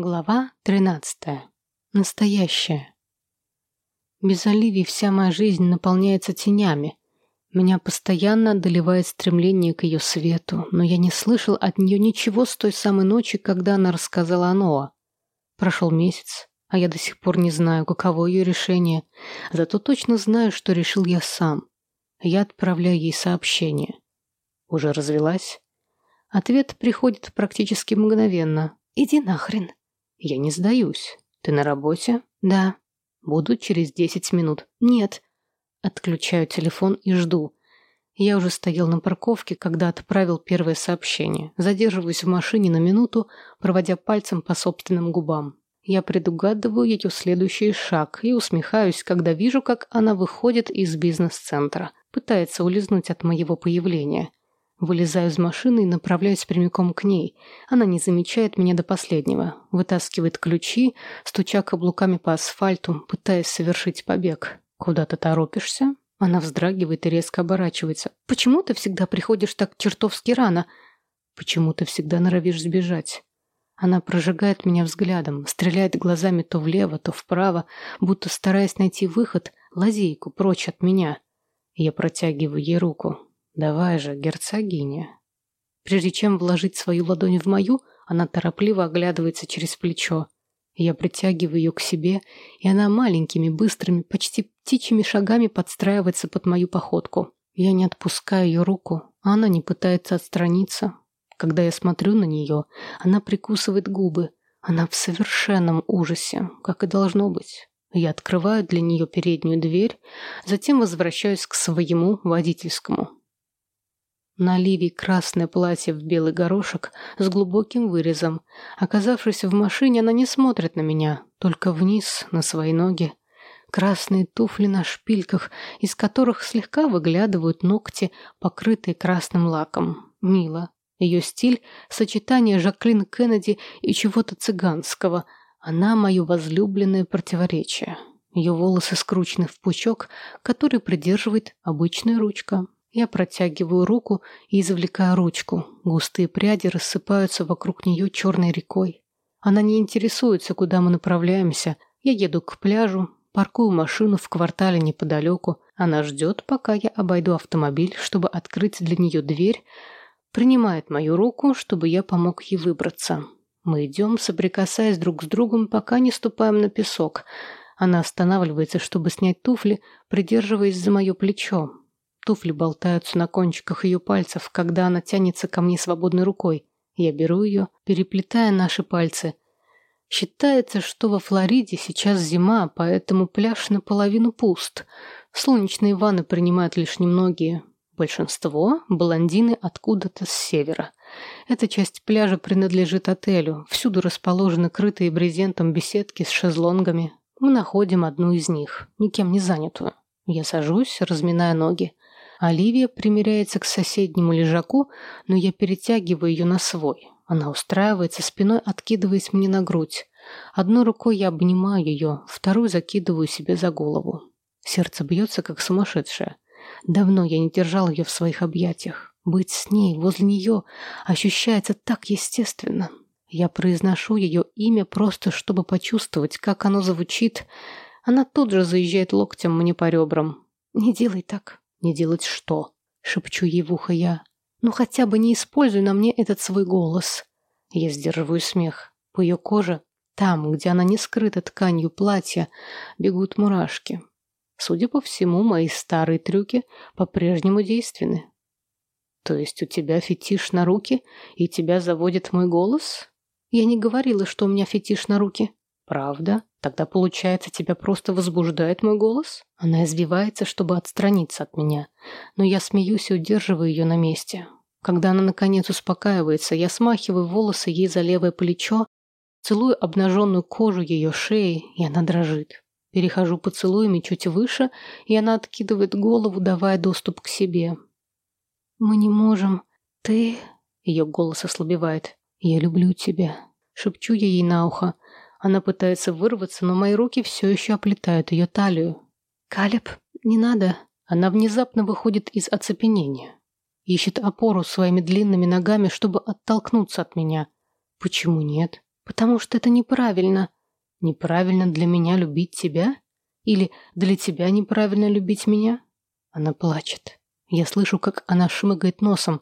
Глава 13. Настоящая. Без Оливии вся моя жизнь наполняется тенями. Меня постоянно одолевает стремление к ее свету, но я не слышал от нее ничего с той самой ночи, когда она рассказала о Ноа. Прошел месяц, а я до сих пор не знаю, каково ее решение, зато точно знаю, что решил я сам. Я отправляю ей сообщение. Уже развелась? Ответ приходит практически мгновенно. «Иди нахрен». Я не сдаюсь. Ты на работе? Да. Буду через десять минут. Нет. Отключаю телефон и жду. Я уже стоял на парковке, когда отправил первое сообщение. Задерживаюсь в машине на минуту, проводя пальцем по собственным губам. Я предугадываю ее следующий шаг и усмехаюсь, когда вижу, как она выходит из бизнес-центра. Пытается улизнуть от моего появления. Вылезаю из машины и направляюсь прямиком к ней. Она не замечает меня до последнего. Вытаскивает ключи, стуча каблуками по асфальту, пытаясь совершить побег. «Куда ты торопишься?» Она вздрагивает и резко оборачивается. «Почему ты всегда приходишь так чертовски рано?» «Почему ты всегда норовишь сбежать?» Она прожигает меня взглядом, стреляет глазами то влево, то вправо, будто стараясь найти выход, лазейку прочь от меня. Я протягиваю ей руку. «Давай же, герцогиня». Прежде чем вложить свою ладонь в мою, она торопливо оглядывается через плечо. Я притягиваю ее к себе, и она маленькими, быстрыми, почти птичьими шагами подстраивается под мою походку. Я не отпускаю ее руку, а она не пытается отстраниться. Когда я смотрю на нее, она прикусывает губы. Она в совершенном ужасе, как и должно быть. Я открываю для нее переднюю дверь, затем возвращаюсь к своему водительскому. На Ливии красное платье в белый горошек с глубоким вырезом. Оказавшись в машине, она не смотрит на меня, только вниз, на свои ноги. Красные туфли на шпильках, из которых слегка выглядывают ногти, покрытые красным лаком. Мило. Ее стиль — сочетание Жаклин Кеннеди и чего-то цыганского. Она — мое возлюбленное противоречие. Ее волосы скручены в пучок, который придерживает обычная ручка. Я протягиваю руку и извлекаю ручку. Густые пряди рассыпаются вокруг нее черной рекой. Она не интересуется, куда мы направляемся. Я еду к пляжу, паркую машину в квартале неподалеку. Она ждет, пока я обойду автомобиль, чтобы открыть для нее дверь, принимает мою руку, чтобы я помог ей выбраться. Мы идем, соприкасаясь друг с другом, пока не ступаем на песок. Она останавливается, чтобы снять туфли, придерживаясь за мое плечо. Туфли болтаются на кончиках ее пальцев, когда она тянется ко мне свободной рукой. Я беру ее, переплетая наши пальцы. Считается, что во Флориде сейчас зима, поэтому пляж наполовину пуст. Солнечные ванны принимают лишь немногие. Большинство – блондины откуда-то с севера. Эта часть пляжа принадлежит отелю. Всюду расположены крытые брезентом беседки с шезлонгами. Мы находим одну из них, никем не занятую. Я сажусь, разминая ноги. Оливия примеряется к соседнему лежаку, но я перетягиваю ее на свой. Она устраивается спиной, откидываясь мне на грудь. Одной рукой я обнимаю ее, вторую закидываю себе за голову. Сердце бьется, как сумасшедшее. Давно я не держал ее в своих объятиях. Быть с ней, возле нее, ощущается так естественно. Я произношу ее имя просто, чтобы почувствовать, как оно звучит. Она тут же заезжает локтем мне по ребрам. «Не делай так. «Не делать что?» — шепчу ей в ухо я. «Ну хотя бы не используй на мне этот свой голос». Я сдерживаю смех. По ее коже, там, где она не скрыта тканью платья, бегут мурашки. Судя по всему, мои старые трюки по-прежнему действенны. То есть у тебя фетиш на руки, и тебя заводит мой голос? Я не говорила, что у меня фетиш на руки. Правда? Тогда, получается, тебя просто возбуждает мой голос? Она извивается, чтобы отстраниться от меня. Но я смеюсь и удерживаю ее на месте. Когда она, наконец, успокаивается, я смахиваю волосы ей за левое плечо, целую обнаженную кожу ее шеи, и она дрожит. Перехожу поцелуями чуть выше, и она откидывает голову, давая доступ к себе. «Мы не можем. Ты...» Ее голос ослабевает. «Я люблю тебя». Шепчу я ей на ухо. Она пытается вырваться, но мои руки все еще оплетают ее талию. «Калеб, не надо!» Она внезапно выходит из оцепенения. Ищет опору своими длинными ногами, чтобы оттолкнуться от меня. Почему нет? Потому что это неправильно. Неправильно для меня любить тебя? Или для тебя неправильно любить меня? Она плачет. Я слышу, как она шмыгает носом.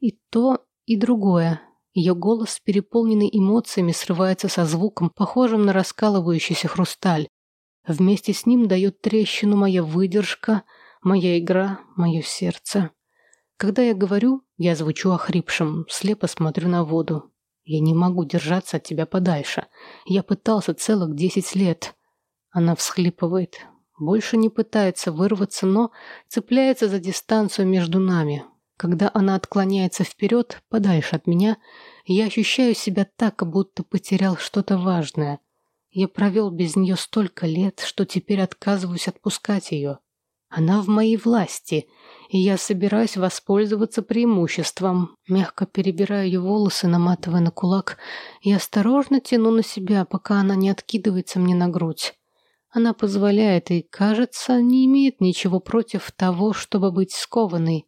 И то, и другое. Ее голос, переполненный эмоциями, срывается со звуком, похожим на раскалывающийся хрусталь. Вместе с ним дает трещину моя выдержка, моя игра, мое сердце. Когда я говорю, я звучу охрипшим, слепо смотрю на воду. Я не могу держаться от тебя подальше. Я пытался целых десять лет. Она всхлипывает. Больше не пытается вырваться, но цепляется за дистанцию между нами. Когда она отклоняется вперед, подальше от меня, я ощущаю себя так, будто потерял что-то важное. Я провел без нее столько лет, что теперь отказываюсь отпускать ее. Она в моей власти, и я собираюсь воспользоваться преимуществом. Мягко перебираю ее волосы, наматывая на кулак, и осторожно тяну на себя, пока она не откидывается мне на грудь. Она позволяет и, кажется, не имеет ничего против того, чтобы быть скованной.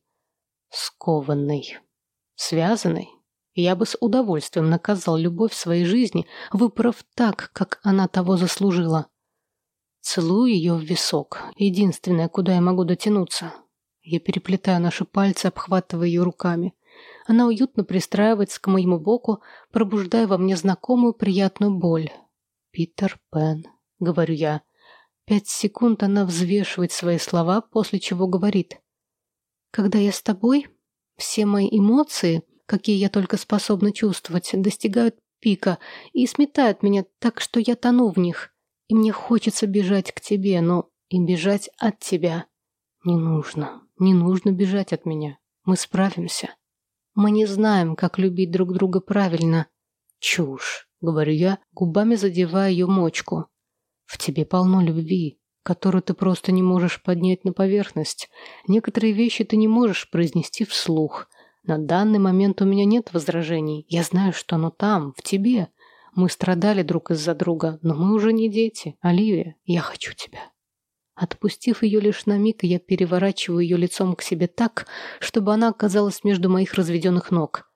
Скованной. Связанной. Я бы с удовольствием наказал любовь своей жизни, выправ так, как она того заслужила. Целую ее в висок. Единственное, куда я могу дотянуться. Я переплетаю наши пальцы, обхватывая ее руками. Она уютно пристраивается к моему боку, пробуждая во мне знакомую приятную боль. «Питер Пен», — говорю я. Пять секунд она взвешивает свои слова, после чего говорит. «Когда я с тобой, все мои эмоции, какие я только способна чувствовать, достигают пика и сметают меня так, что я тону в них. И мне хочется бежать к тебе, но и бежать от тебя. Не нужно, не нужно бежать от меня. Мы справимся. Мы не знаем, как любить друг друга правильно. Чушь, говорю я, губами задевая ее мочку. В тебе полно любви, которую ты просто не можешь поднять на поверхность. Некоторые вещи ты не можешь произнести вслух. На данный момент у меня нет возражений. Я знаю, что оно там, в тебе. Мы страдали друг из-за друга, но мы уже не дети. Оливия, я хочу тебя. Отпустив ее лишь на миг, я переворачиваю ее лицом к себе так, чтобы она оказалась между моих разведенных ног.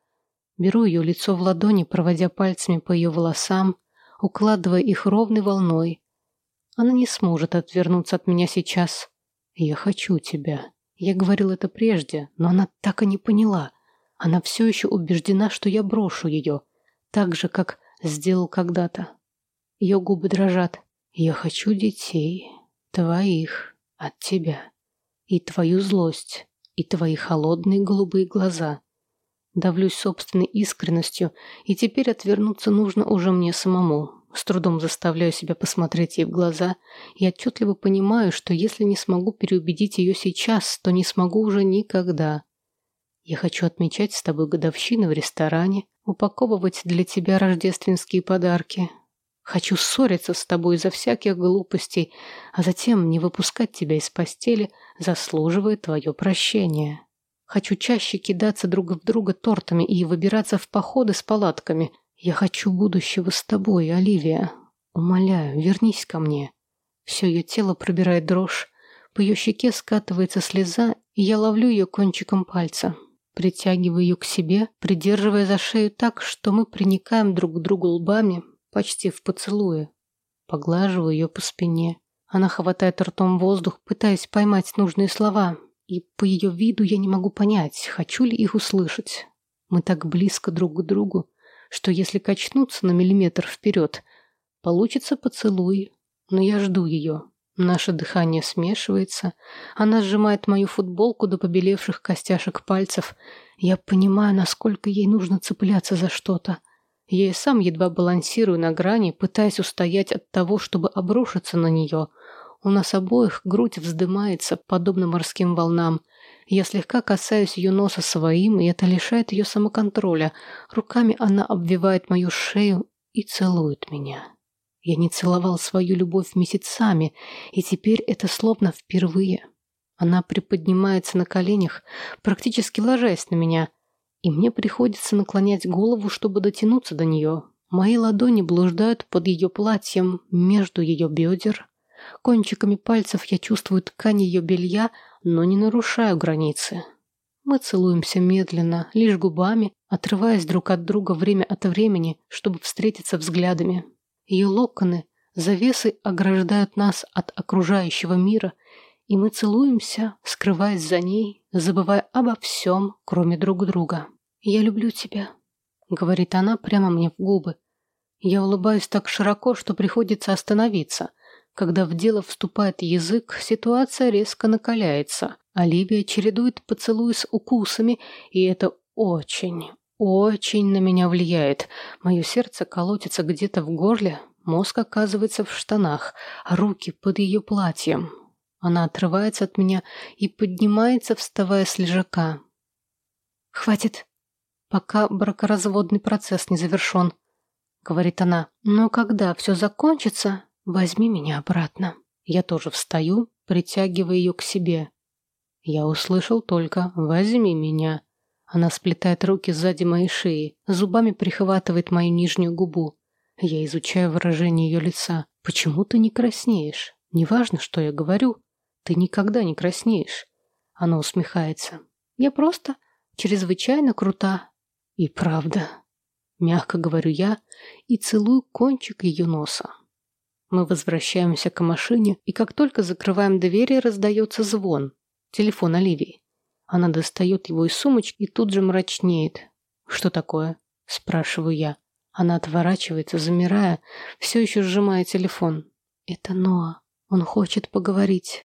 Беру ее лицо в ладони, проводя пальцами по ее волосам, укладывая их ровной волной. Она не сможет отвернуться от меня сейчас. Я хочу тебя. Я говорил это прежде, но она так и не поняла. Она все еще убеждена, что я брошу ее, так же, как сделал когда-то. Ее губы дрожат. Я хочу детей. Твоих. От тебя. И твою злость. И твои холодные голубые глаза. Давлюсь собственной искренностью, и теперь отвернуться нужно уже мне самому. С трудом заставляю себя посмотреть ей в глаза и отчетливо понимаю, что если не смогу переубедить ее сейчас, то не смогу уже никогда. Я хочу отмечать с тобой годовщину в ресторане, упаковывать для тебя рождественские подарки. Хочу ссориться с тобой из-за всяких глупостей, а затем не выпускать тебя из постели, заслуживая твое прощение. Хочу чаще кидаться друг в друга тортами и выбираться в походы с палатками. Я хочу будущего с тобой, Оливия. Умоляю, вернись ко мне. Все ее тело пробирает дрожь. По ее щеке скатывается слеза, и я ловлю ее кончиком пальца. Притягиваю ее к себе, придерживая за шею так, что мы приникаем друг к другу лбами, почти в поцелуе. Поглаживаю ее по спине. Она хватает ртом воздух, пытаясь поймать нужные слова, и по ее виду я не могу понять, хочу ли их услышать. Мы так близко друг к другу, что если качнуться на миллиметр вперед, получится поцелуй, но я жду ее. Наше дыхание смешивается. Она сжимает мою футболку до побелевших костяшек пальцев. Я понимаю, насколько ей нужно цепляться за что-то. Я и сам едва балансирую на грани, пытаясь устоять от того, чтобы обрушиться на нее. У нас обоих грудь вздымается, подобно морским волнам. Я слегка касаюсь ее носа своим, и это лишает ее самоконтроля. Руками она обвивает мою шею и целует меня. Я не целовал свою любовь месяцами, и теперь это словно впервые. Она приподнимается на коленях, практически ложась на меня, и мне приходится наклонять голову, чтобы дотянуться до нее. Мои ладони блуждают под ее платьем, между ее бедер. Кончиками пальцев я чувствую ткань ее белья, но не нарушаю границы. Мы целуемся медленно, лишь губами, отрываясь друг от друга время от времени, чтобы встретиться взглядами. Ее локоны, завесы ограждают нас от окружающего мира, и мы целуемся, скрываясь за ней, забывая обо всем, кроме друг друга. «Я люблю тебя», — говорит она прямо мне в губы. Я улыбаюсь так широко, что приходится остановиться. Когда в дело вступает язык, ситуация резко накаляется. Оливия чередует поцелуи с укусами, и это очень, очень на меня влияет. Мое сердце колотится где-то в горле, мозг оказывается в штанах, а руки под ее платьем. Она отрывается от меня и поднимается, вставая с лежака. «Хватит, пока бракоразводный процесс не завершен», — говорит она. «Но когда все закончится, возьми меня обратно». Я тоже встаю, притягивая ее к себе. Я услышал только «возьми меня». Она сплетает руки сзади моей шеи, зубами прихватывает мою нижнюю губу. Я изучаю выражение ее лица. «Почему ты не краснеешь? Неважно, что я говорю. Ты никогда не краснеешь». Она усмехается. «Я просто чрезвычайно крута». И правда. Мягко говорю я и целую кончик ее носа. Мы возвращаемся к машине, и как только закрываем двери, раздается звон. Телефон Оливии. Она достает его из сумочки и тут же мрачнеет. «Что такое?» – спрашиваю я. Она отворачивается, замирая, все еще сжимая телефон. «Это Ноа. Он хочет поговорить».